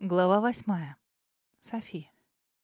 Глава восьмая. Софи.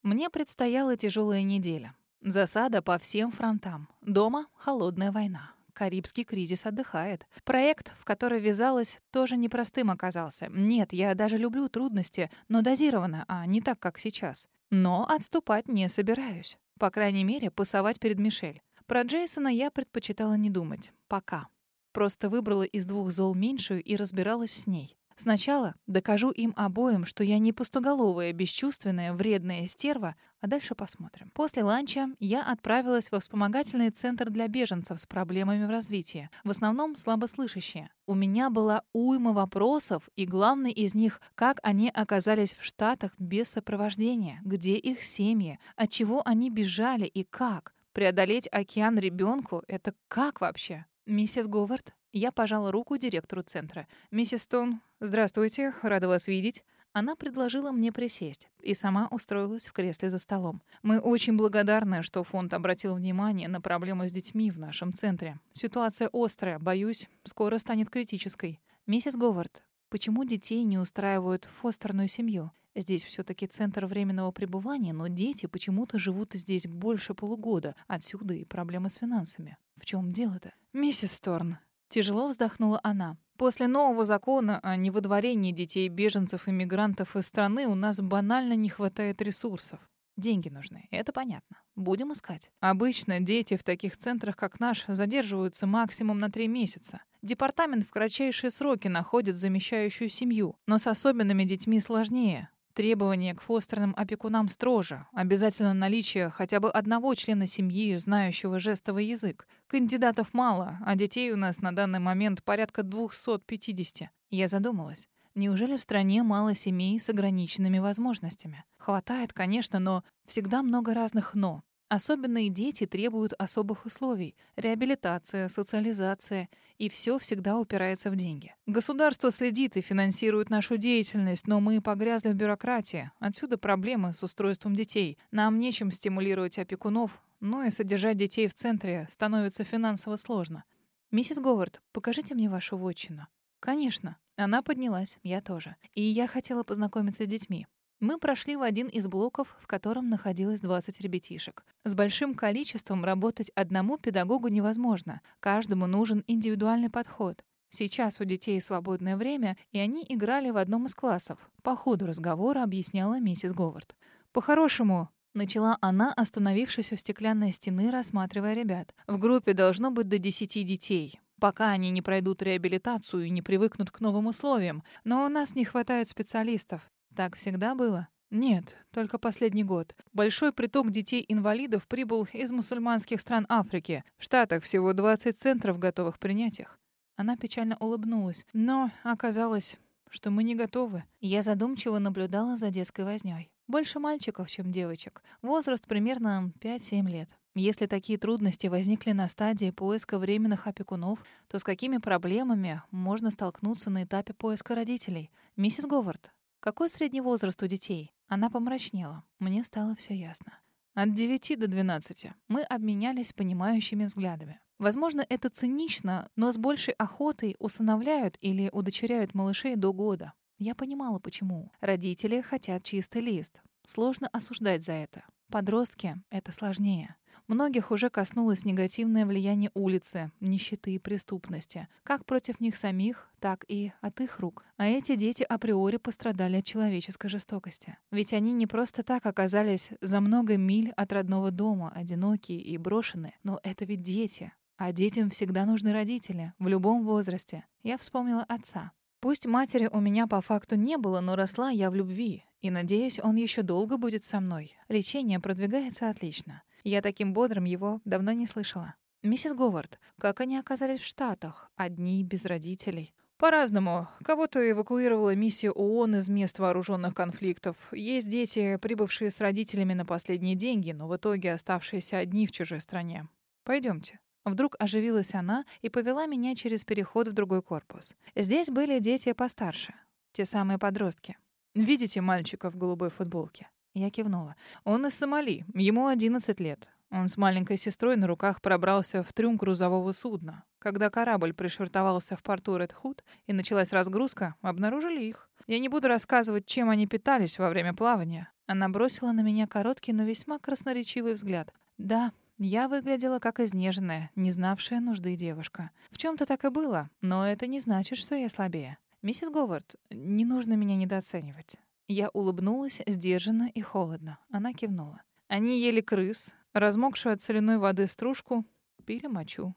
Мне предстояла тяжелая неделя. Засада по всем фронтам. Дома — холодная война. Карибский кризис отдыхает. Проект, в который ввязалась, тоже непростым оказался. Нет, я даже люблю трудности, но дозированно, а не так, как сейчас. Но отступать не собираюсь. По крайней мере, пасовать перед Мишель. Про Джейсона я предпочитала не думать. Пока. Просто выбрала из двух зол меньшую и разбиралась с ней. Сначала докажу им обоим, что я не пустоголовая, бесчувственная, вредная стерва, а дальше посмотрим. После ланча я отправилась во вспомогательный центр для беженцев с проблемами в развитии, в основном слабослышащие. У меня была уйма вопросов, и главный из них — как они оказались в Штатах без сопровождения, где их семьи, от чего они бежали и как. Преодолеть океан ребенку — это как вообще? Миссис Говард, я пожала руку директору центра. «Миссис Стоун, здравствуйте, рада вас видеть». Она предложила мне присесть и сама устроилась в кресле за столом. Мы очень благодарны, что фонд обратил внимание на проблему с детьми в нашем центре. Ситуация острая, боюсь, скоро станет критической. Миссис Говард, почему детей не устраивают в фостерную семью? Здесь все таки центр временного пребывания, но дети почему-то живут здесь больше полугода. Отсюда и проблемы с финансами. В чем дело-то? Миссис Торн, Тяжело вздохнула она. После нового закона о невыдворении детей-беженцев и мигрантов из страны у нас банально не хватает ресурсов. Деньги нужны, это понятно. Будем искать. Обычно дети в таких центрах, как наш, задерживаются максимум на три месяца. Департамент в кратчайшие сроки находит замещающую семью, но с особенными детьми сложнее. Требования к фостерным опекунам строже. Обязательно наличие хотя бы одного члена семьи, знающего жестовый язык. Кандидатов мало, а детей у нас на данный момент порядка 250. Я задумалась. Неужели в стране мало семей с ограниченными возможностями? Хватает, конечно, но всегда много разных «но». Особенные дети требуют особых условий. Реабилитация, социализация. И все всегда упирается в деньги. Государство следит и финансирует нашу деятельность, но мы погрязли в бюрократии. Отсюда проблемы с устройством детей. Нам нечем стимулировать опекунов, но и содержать детей в центре становится финансово сложно. «Миссис Говард, покажите мне вашу вотчину». «Конечно». Она поднялась, я тоже. И я хотела познакомиться с детьми. Мы прошли в один из блоков, в котором находилось 20 ребятишек. С большим количеством работать одному педагогу невозможно. Каждому нужен индивидуальный подход. Сейчас у детей свободное время, и они играли в одном из классов. По ходу разговора объясняла миссис Говард. «По-хорошему, Начала она, остановившись у стеклянной стены, рассматривая ребят. В группе должно быть до десяти детей. Пока они не пройдут реабилитацию и не привыкнут к новым условиям. Но у нас не хватает специалистов. Так всегда было? Нет, только последний год. Большой приток детей-инвалидов прибыл из мусульманских стран Африки. В Штатах всего 20 центров, готовых принять их. Она печально улыбнулась. Но оказалось, что мы не готовы. Я задумчиво наблюдала за детской вознёй. Больше мальчиков, чем девочек. Возраст примерно 5-7 лет. Если такие трудности возникли на стадии поиска временных опекунов, то с какими проблемами можно столкнуться на этапе поиска родителей? Миссис Говард, какой средний возраст у детей? Она помрачнела. Мне стало все ясно. От 9 до 12. Мы обменялись понимающими взглядами. Возможно, это цинично, но с большей охотой усыновляют или удочеряют малышей до года. Я понимала, почему. Родители хотят чистый лист. Сложно осуждать за это. Подростки — это сложнее. Многих уже коснулось негативное влияние улицы, нищеты и преступности, как против них самих, так и от их рук. А эти дети априори пострадали от человеческой жестокости. Ведь они не просто так оказались за много миль от родного дома, одинокие и брошенные. Но это ведь дети. А детям всегда нужны родители, в любом возрасте. Я вспомнила отца. Пусть матери у меня по факту не было, но росла я в любви. И надеюсь, он еще долго будет со мной. Лечение продвигается отлично. Я таким бодрым его давно не слышала. «Миссис Говард, как они оказались в Штатах? Одни, без родителей?» По-разному. Кого-то эвакуировала миссия ООН из мест вооруженных конфликтов. Есть дети, прибывшие с родителями на последние деньги, но в итоге оставшиеся одни в чужой стране. Пойдемте. Вдруг оживилась она и повела меня через переход в другой корпус. Здесь были дети постарше, те самые подростки. Видите мальчика в голубой футболке? Я кивнула. Он из Сомали. Ему 11 лет. Он с маленькой сестрой на руках пробрался в трюм грузового судна. Когда корабль пришвартовался в порту Редхуд и началась разгрузка, обнаружили их. Я не буду рассказывать, чем они питались во время плавания. Она бросила на меня короткий, но весьма красноречивый взгляд. Да, я выглядела как изнеженная, не знавшая нужды девушка. В чем-то так и было, но это не значит, что я слабее. Миссис Говард, не нужно меня недооценивать. Я улыбнулась сдержанно и холодно. Она кивнула. Они ели крыс, размокшую от соляной воды стружку, пили мочу.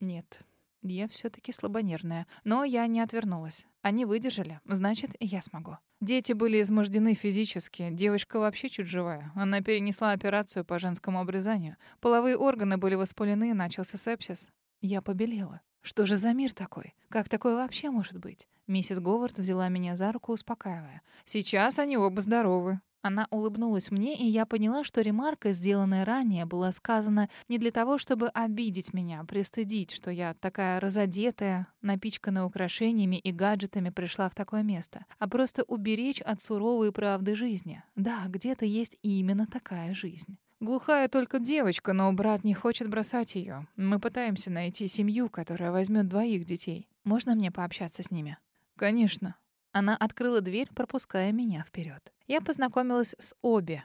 Нет, я все таки слабонервная. Но я не отвернулась. Они выдержали, значит, я смогу. Дети были измождены физически. Девочка вообще чуть живая. Она перенесла операцию по женскому обрезанию. Половые органы были воспалены, начался сепсис. Я побелела. Что же за мир такой? Как такое вообще может быть? Миссис Говард взяла меня за руку, успокаивая. Сейчас они оба здоровы. Она улыбнулась мне, и я поняла, что ремарка, сделанная ранее, была сказана не для того, чтобы обидеть меня, пристыдить, что я такая разодетая, напичканная украшениями и гаджетами пришла в такое место, а просто уберечь от суровой правды жизни. Да, где-то есть именно такая жизнь. Глухая только девочка, но брат не хочет бросать ее. Мы пытаемся найти семью, которая возьмет двоих детей. Можно мне пообщаться с ними? Конечно. Она открыла дверь, пропуская меня вперед. Я познакомилась с Оби,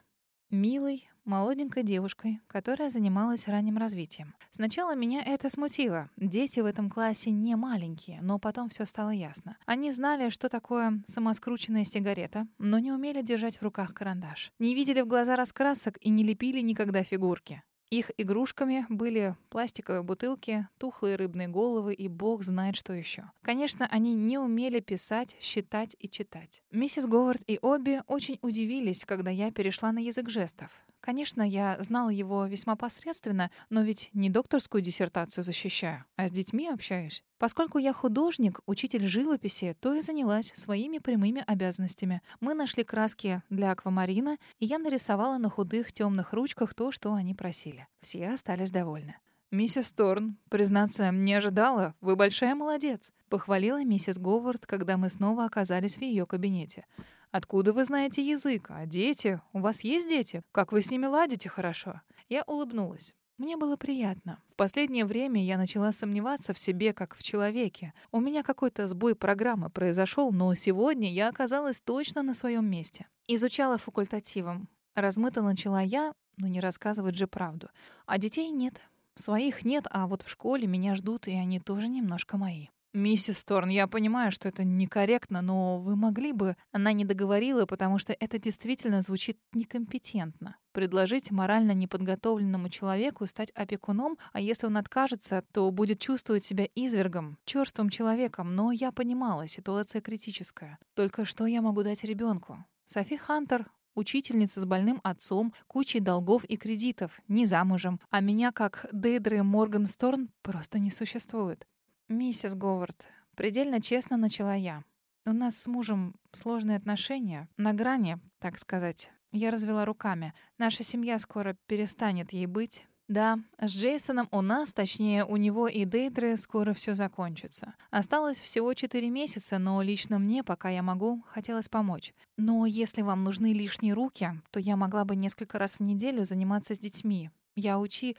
милой, молоденькой девушкой, которая занималась ранним развитием. Сначала меня это смутило. Дети в этом классе не маленькие, но потом все стало ясно. Они знали, что такое самоскрученная сигарета, но не умели держать в руках карандаш. Не видели в глаза раскрасок и не лепили никогда фигурки. Их игрушками были пластиковые бутылки, тухлые рыбные головы и бог знает что еще. Конечно, они не умели писать, считать и читать. Миссис Говард и Обе очень удивились, когда я перешла на язык жестов. Конечно, я знала его весьма посредственно, но ведь не докторскую диссертацию защищаю, а с детьми общаюсь. Поскольку я художник, учитель живописи, то и занялась своими прямыми обязанностями. Мы нашли краски для аквамарина, и я нарисовала на худых темных ручках то, что они просили. Все остались довольны. «Миссис Торн, признаться, не ожидала. Вы большая молодец», — похвалила миссис Говард, когда мы снова оказались в ее кабинете. Откуда вы знаете язык? А дети? У вас есть дети? Как вы с ними ладите хорошо?» Я улыбнулась. Мне было приятно. В последнее время я начала сомневаться в себе как в человеке. У меня какой-то сбой программы произошел, но сегодня я оказалась точно на своем месте. Изучала факультативом. Размыто начала я, но не рассказывать же правду. А детей нет. Своих нет, а вот в школе меня ждут, и они тоже немножко мои. «Миссис Торн, я понимаю, что это некорректно, но вы могли бы...» Она не договорила, потому что это действительно звучит некомпетентно. Предложить морально неподготовленному человеку стать опекуном, а если он откажется, то будет чувствовать себя извергом, черствым человеком. Но я понимала, ситуация критическая. Только что я могу дать ребенку? Софи Хантер Учительница с больным отцом, кучей долгов и кредитов, не замужем, а меня, как Дейдры Моргансторн, просто не существует. «Миссис Говард, предельно честно начала я. У нас с мужем сложные отношения, на грани, так сказать. Я развела руками. Наша семья скоро перестанет ей быть. Да, с Джейсоном у нас, точнее, у него и Дейдры скоро все закончится. Осталось всего четыре месяца, но лично мне, пока я могу, хотелось помочь. Но если вам нужны лишние руки, то я могла бы несколько раз в неделю заниматься с детьми. Я учи...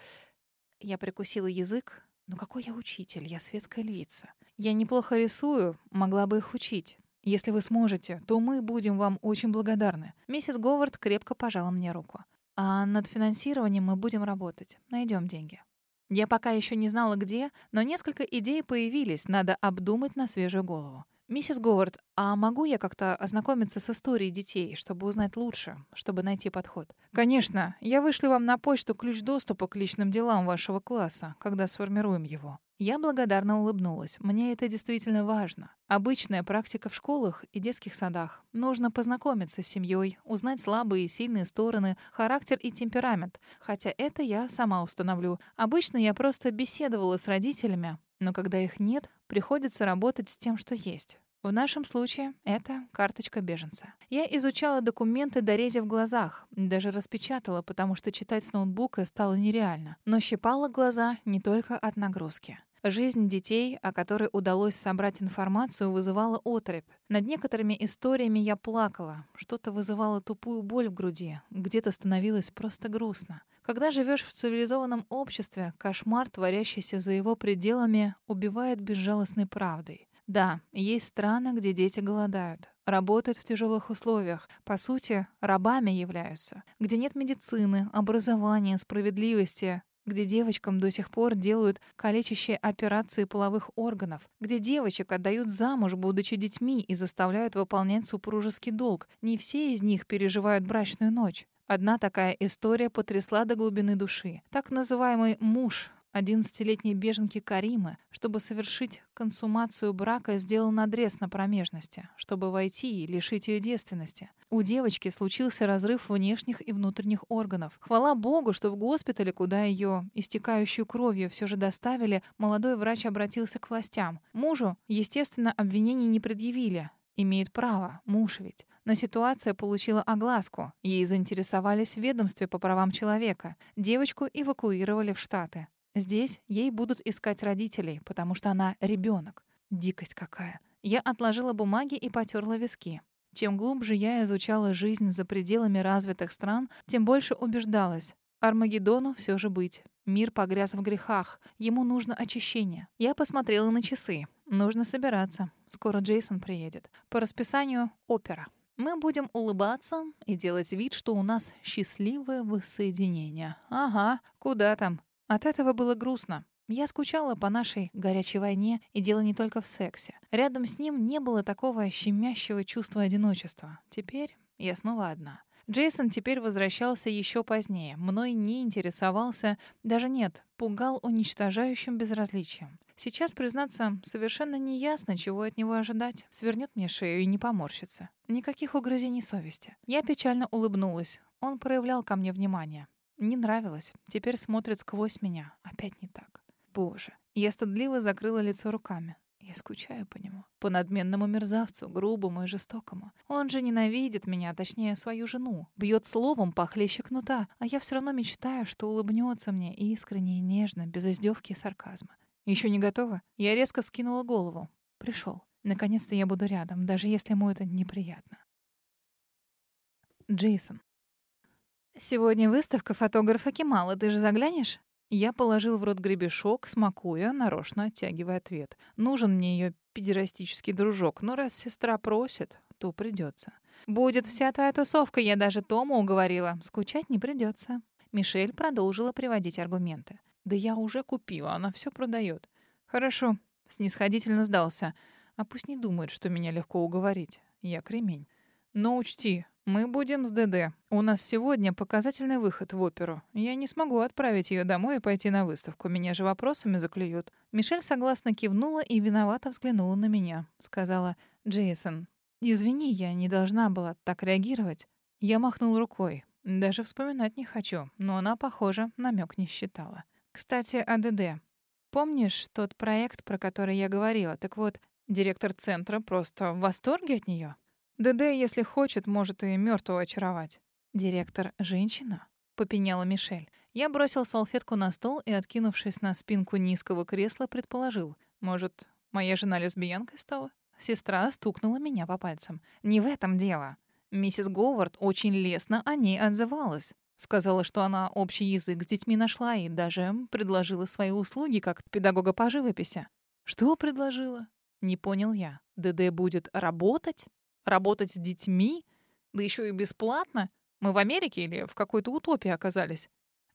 Я прикусила язык, ну какой я учитель? Я светская львица. Я неплохо рисую, могла бы их учить. Если вы сможете, то мы будем вам очень благодарны. Миссис Говард крепко пожала мне руку. А над финансированием мы будем работать. Найдем деньги. Я пока еще не знала где, но несколько идей появились, надо обдумать на свежую голову. «Миссис Говард, а могу я как-то ознакомиться с историей детей, чтобы узнать лучше, чтобы найти подход?» «Конечно. Я вышлю вам на почту ключ доступа к личным делам вашего класса, когда сформируем его». Я благодарно улыбнулась. Мне это действительно важно. Обычная практика в школах и детских садах. Нужно познакомиться с семьей, узнать слабые и сильные стороны, характер и темперамент. Хотя это я сама установлю. Обычно я просто беседовала с родителями, но когда их нет, приходится работать с тем, что есть. В нашем случае это карточка беженца. Я изучала документы до рези в глазах, даже распечатала, потому что читать с ноутбука стало нереально. Но щипала глаза не только от нагрузки. Жизнь детей, о которой удалось собрать информацию, вызывала отрепь. Над некоторыми историями я плакала. Что-то вызывало тупую боль в груди. Где-то становилось просто грустно. Когда живешь в цивилизованном обществе, кошмар, творящийся за его пределами, убивает безжалостной правдой. Да, есть страны, где дети голодают, работают в тяжелых условиях, по сути, рабами являются, где нет медицины, образования, справедливости, где девочкам до сих пор делают калечащие операции половых органов, где девочек отдают замуж, будучи детьми, и заставляют выполнять супружеский долг. Не все из них переживают брачную ночь. Одна такая история потрясла до глубины души. Так называемый муж 11-летней беженки Каримы, чтобы совершить консумацию брака, сделал надрез на промежности, чтобы войти и лишить ее девственности. У девочки случился разрыв внешних и внутренних органов. Хвала Богу, что в госпитале, куда ее, истекающую кровью, все же доставили, молодой врач обратился к властям. Мужу, естественно, обвинений не предъявили. Имеет право, муж ведь. Но ситуация получила огласку. Ей заинтересовались в ведомстве по правам человека. Девочку эвакуировали в Штаты. Здесь ей будут искать родителей, потому что она ребенок. Дикость какая. Я отложила бумаги и потерла виски. Чем глубже я изучала жизнь за пределами развитых стран, тем больше убеждалась. Армагеддону все же быть. Мир погряз в грехах. Ему нужно очищение. Я посмотрела на часы. Нужно собираться. Скоро Джейсон приедет. По расписанию — опера. Мы будем улыбаться и делать вид, что у нас счастливое воссоединение. Ага, куда там? От этого было грустно. Я скучала по нашей горячей войне, и дело не только в сексе. Рядом с ним не было такого щемящего чувства одиночества. Теперь я снова одна. Джейсон теперь возвращался еще позднее. Мной не интересовался, даже нет, пугал уничтожающим безразличием. Сейчас, признаться, совершенно неясно, чего от него ожидать. Свернет мне шею и не поморщится. Никаких угрызений совести. Я печально улыбнулась. Он проявлял ко мне внимание. Не нравилось. Теперь смотрит сквозь меня. Опять не так. Боже. Я стыдливо закрыла лицо руками. Я скучаю по нему. По надменному мерзавцу, грубому и жестокому. Он же ненавидит меня, точнее, свою жену. Бьет словом похлеще кнута. А я все равно мечтаю, что улыбнется мне искренне и нежно, без издевки и сарказма. Еще не готова? Я резко скинула голову. Пришел. Наконец-то я буду рядом, даже если ему это неприятно. Джейсон. «Сегодня выставка фотографа Кемала. Ты же заглянешь?» Я положил в рот гребешок, смакуя, нарочно оттягивая ответ. Нужен мне ее педерастический дружок, но раз сестра просит, то придется. «Будет вся твоя тусовка, я даже Тому уговорила. Скучать не придется. Мишель продолжила приводить аргументы. «Да я уже купила, она все продает». «Хорошо», — снисходительно сдался. «А пусть не думает, что меня легко уговорить. Я кремень. Но учти, мы будем с ДД. У нас сегодня показательный выход в оперу. Я не смогу отправить ее домой и пойти на выставку. Меня же вопросами заклюют. Мишель согласно кивнула и виновато взглянула на меня. Сказала, «Джейсон, извини, я не должна была так реагировать». Я махнул рукой. Даже вспоминать не хочу, но она, похоже, намек не считала. Кстати, о ДД. Помнишь тот проект, про который я говорила? Так вот, директор центра просто в восторге от нее. ДД, если хочет, может и мертвого очаровать. Директор — женщина? Попеняла Мишель. Я бросил салфетку на стол и, откинувшись на спинку низкого кресла, предположил. Может, моя жена лесбиянкой стала? Сестра стукнула меня по пальцам. Не в этом дело. Миссис Говард очень лестно о ней отзывалась. Сказала, что она общий язык с детьми нашла и даже предложила свои услуги как педагога по живописи. Что предложила? Не понял я. ДД будет работать? Работать с детьми? Да еще и бесплатно? Мы в Америке или в какой-то утопии оказались?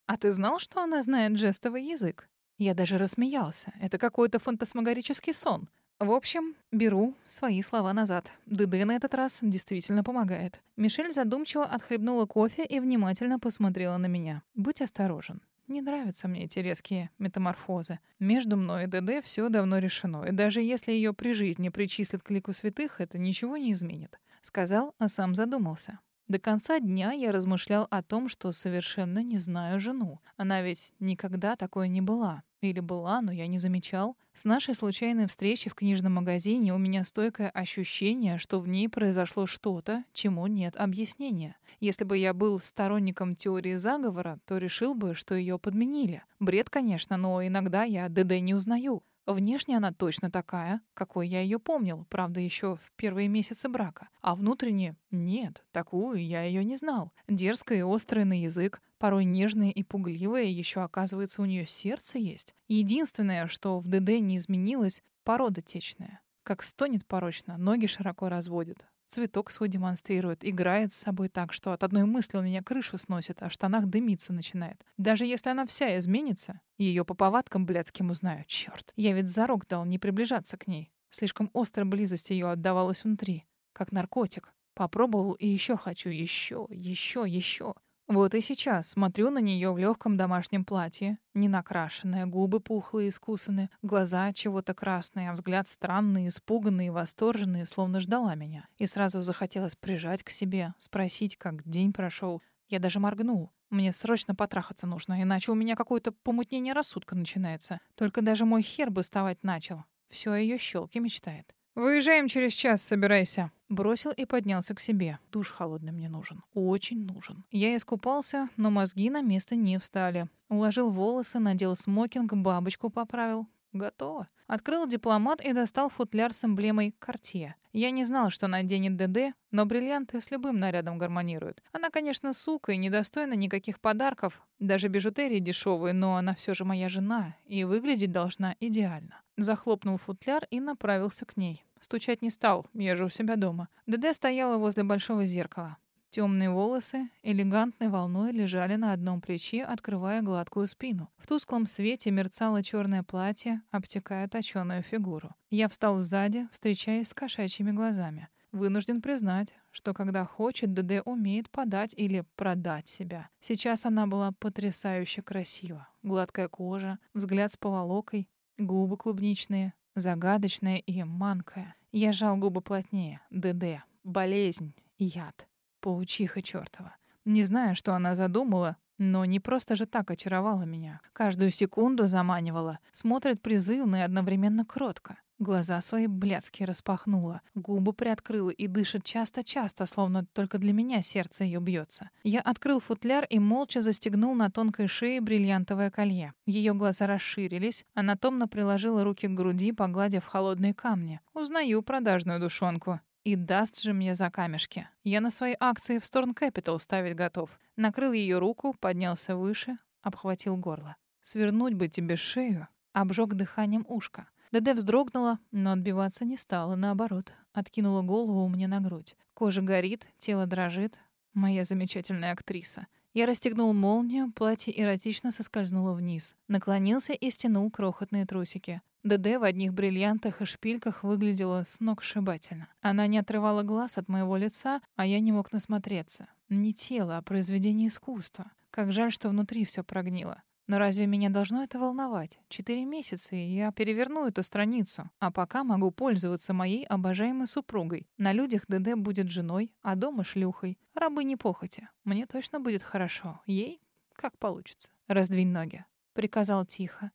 А ты знал, что она знает жестовый язык? Я даже рассмеялся. Это какой-то фантасмагорический сон. В общем, беру свои слова назад. ДД на этот раз действительно помогает. Мишель задумчиво отхлебнула кофе и внимательно посмотрела на меня. Будь осторожен. Не нравятся мне эти резкие метаморфозы. Между мной и ДД все давно решено, и даже если ее при жизни причислят к лику святых, это ничего не изменит. Сказал, а сам задумался. До конца дня я размышлял о том, что совершенно не знаю жену. Она ведь никогда такой не была. Или была, но я не замечал. С нашей случайной встречи в книжном магазине у меня стойкое ощущение, что в ней произошло что-то, чему нет объяснения. Если бы я был сторонником теории заговора, то решил бы, что ее подменили. Бред, конечно, но иногда я ДД не узнаю. Внешне она точно такая, какой я ее помнил, правда, еще в первые месяцы брака. А внутренне — нет, такую я ее не знал. Дерзкая и острая на язык, порой нежная и пугливая, еще, оказывается, у нее сердце есть. Единственное, что в ДД не изменилось — порода течная. Как стонет порочно, ноги широко разводит. Цветок свой демонстрирует, играет с собой так, что от одной мысли у меня крышу сносит, а в штанах дымиться начинает. Даже если она вся изменится, ее по повадкам блядским узнаю. Черт, я ведь зарок дал не приближаться к ней. Слишком острая близость ее отдавалась внутри, как наркотик. Попробовал и еще хочу, еще, еще, еще. Вот и сейчас смотрю на нее в легком домашнем платье, не накрашенная, губы пухлые, искусаны, глаза чего-то красные, а взгляд странный, испуганный, восторженный, словно ждала меня. И сразу захотелось прижать к себе, спросить, как день прошел. Я даже моргнул. Мне срочно потрахаться нужно, иначе у меня какое-то помутнение рассудка начинается. Только даже мой хер бы вставать начал. Все о ее щелке мечтает. «Выезжаем через час, собирайся». Бросил и поднялся к себе. Душ холодный мне нужен. Очень нужен. Я искупался, но мозги на место не встали. Уложил волосы, надел смокинг, бабочку поправил. Готово. Открыл дипломат и достал футляр с эмблемой «Кортье». Я не знал, что наденет ДД, но бриллианты с любым нарядом гармонируют. Она, конечно, сука и недостойна никаких подарков, даже бижутерии дешевые, но она все же моя жена и выглядеть должна идеально. Захлопнул футляр и направился к ней. Стучать не стал, я же у себя дома. ДД стояла возле большого зеркала. Темные волосы элегантной волной лежали на одном плече, открывая гладкую спину. В тусклом свете мерцало черное платье, обтекая точеную фигуру. Я встал сзади, встречаясь с кошачьими глазами. Вынужден признать, что когда хочет, ДД умеет подать или продать себя. Сейчас она была потрясающе красива. Гладкая кожа, взгляд с поволокой, губы клубничные, загадочная и манкая. Я жал губы плотнее. ДД. Болезнь. Яд. Паучиха чертова. Не знаю, что она задумала, но не просто же так очаровала меня. Каждую секунду заманивала. Смотрит призывно и одновременно кротко. Глаза свои блядские распахнула, губы приоткрыла и дышит часто-часто, словно только для меня сердце ее бьется. Я открыл футляр и молча застегнул на тонкой шее бриллиантовое колье. Ее глаза расширились, она томно приложила руки к груди, погладив холодные камни. Узнаю продажную душонку. И даст же мне за камешки. Я на свои акции в Storm Capital ставить готов. Накрыл ее руку, поднялся выше, обхватил горло. Свернуть бы тебе шею, обжег дыханием ушко. ДД вздрогнула, но отбиваться не стала, наоборот. Откинула голову мне на грудь. Кожа горит, тело дрожит. Моя замечательная актриса. Я расстегнул молнию, платье эротично соскользнуло вниз. Наклонился и стянул крохотные трусики. ДД в одних бриллиантах и шпильках выглядела сногсшибательно. Она не отрывала глаз от моего лица, а я не мог насмотреться. Не тело, а произведение искусства. Как жаль, что внутри все прогнило. Но разве меня должно это волновать? Четыре месяца, и я переверну эту страницу. А пока могу пользоваться моей обожаемой супругой. На людях ДД будет женой, а дома шлюхой. Рабы не похоти. Мне точно будет хорошо. Ей как получится. Раздвинь ноги. Приказал тихо.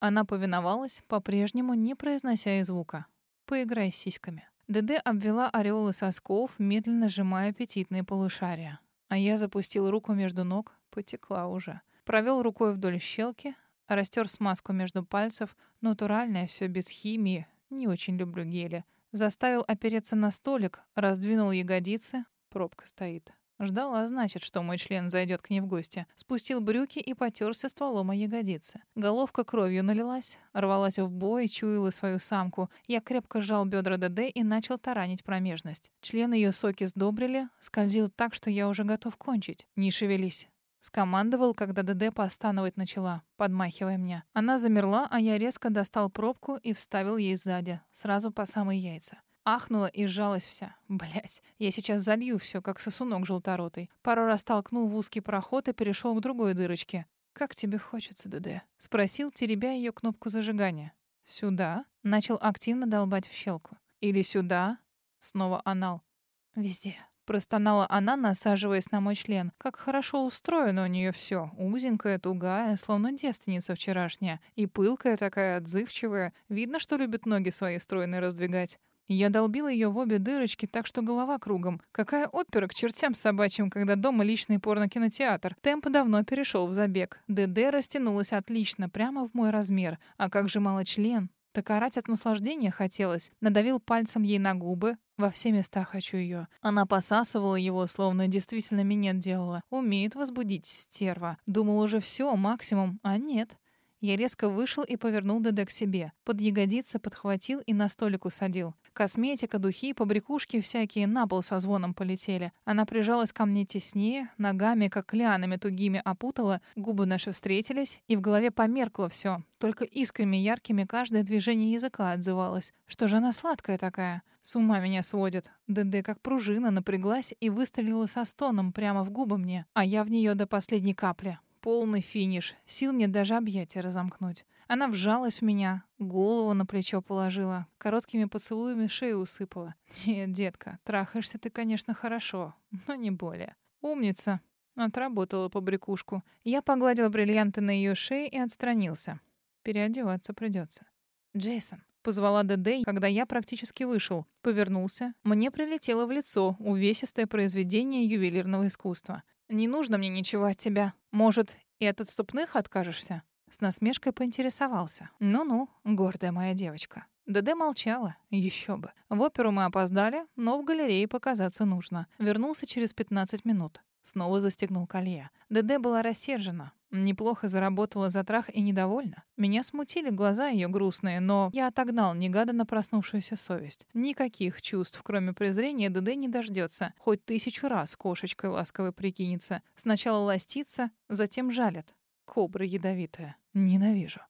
Она повиновалась, по-прежнему не произнося и звука. «Поиграй с сиськами». ДД обвела ореолы сосков, медленно сжимая аппетитные полушария. А я запустил руку между ног, потекла уже. Провел рукой вдоль щелки, растер смазку между пальцев, натуральное все без химии, не очень люблю гели. Заставил опереться на столик, раздвинул ягодицы, пробка стоит. Ждала, значит, что мой член зайдет к ней в гости. Спустил брюки и потерся стволом о ягодицы. Головка кровью налилась, рвалась в бой, чуяла свою самку. Я крепко сжал бедра ДД и начал таранить промежность. Член ее соки сдобрили, скользил так, что я уже готов кончить. Не шевелись. Скомандовал, когда ДД постановать начала, подмахивая мне. Она замерла, а я резко достал пробку и вставил ей сзади, сразу по самые яйца. Ахнула и сжалась вся. Блять, я сейчас залью все, как сосунок желторотый. Пару раз толкнул в узкий проход и перешел к другой дырочке. «Как тебе хочется, ДД?» — спросил, теребя ее кнопку зажигания. «Сюда?» — начал активно долбать в щелку. «Или сюда?» — снова анал. «Везде». Простонала она, насаживаясь на мой член. Как хорошо устроено у нее все. Узенькая, тугая, словно девственница вчерашняя. И пылкая такая, отзывчивая. Видно, что любит ноги свои стройные раздвигать. Я долбил ее в обе дырочки, так что голова кругом. Какая опера к чертям собачьим, когда дома личный порно-кинотеатр. Темп давно перешел в забег. ДД растянулась отлично, прямо в мой размер. А как же мало член. Так орать от наслаждения хотелось. Надавил пальцем ей на губы. Во все места хочу ее. Она посасывала его, словно действительно минет делала. Умеет возбудить стерва. Думал уже все, максимум, а нет. Я резко вышел и повернул ДД к себе. Под ягодицы подхватил и на столик усадил. Косметика, духи, побрякушки всякие на пол со звоном полетели. Она прижалась ко мне теснее, ногами, как лианами тугими опутала, губы наши встретились, и в голове померкло все. Только искрами яркими каждое движение языка отзывалось. Что же она сладкая такая? С ума меня сводит. ДД как пружина напряглась и выстрелила со стоном прямо в губы мне, а я в нее до последней капли. Полный финиш. Сил нет даже объятия разомкнуть. Она вжалась в меня, голову на плечо положила, короткими поцелуями шею усыпала. «Нет, детка, трахаешься ты, конечно, хорошо, но не более». «Умница». Отработала по брякушку. Я погладил бриллианты на ее шее и отстранился. Переодеваться придется. «Джейсон», — позвала ДД, когда я практически вышел. Повернулся. Мне прилетело в лицо увесистое произведение ювелирного искусства. «Не нужно мне ничего от тебя. Может, и от отступных откажешься?» С насмешкой поинтересовался. «Ну-ну, гордая моя девочка». ДД молчала. Еще бы. В оперу мы опоздали, но в галерее показаться нужно. Вернулся через 15 минут. Снова застегнул колье. ДД была рассержена. Неплохо заработала за трах и недовольна. Меня смутили глаза ее грустные, но я отогнал негаданно проснувшуюся совесть. Никаких чувств, кроме презрения, ДД не дождется. Хоть тысячу раз кошечкой ласково прикинется. Сначала ластится, затем жалит. Кобра ядовитая. Ненавижу.